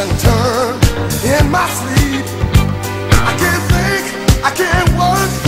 and turn in my sleep. I can't think, I can't work.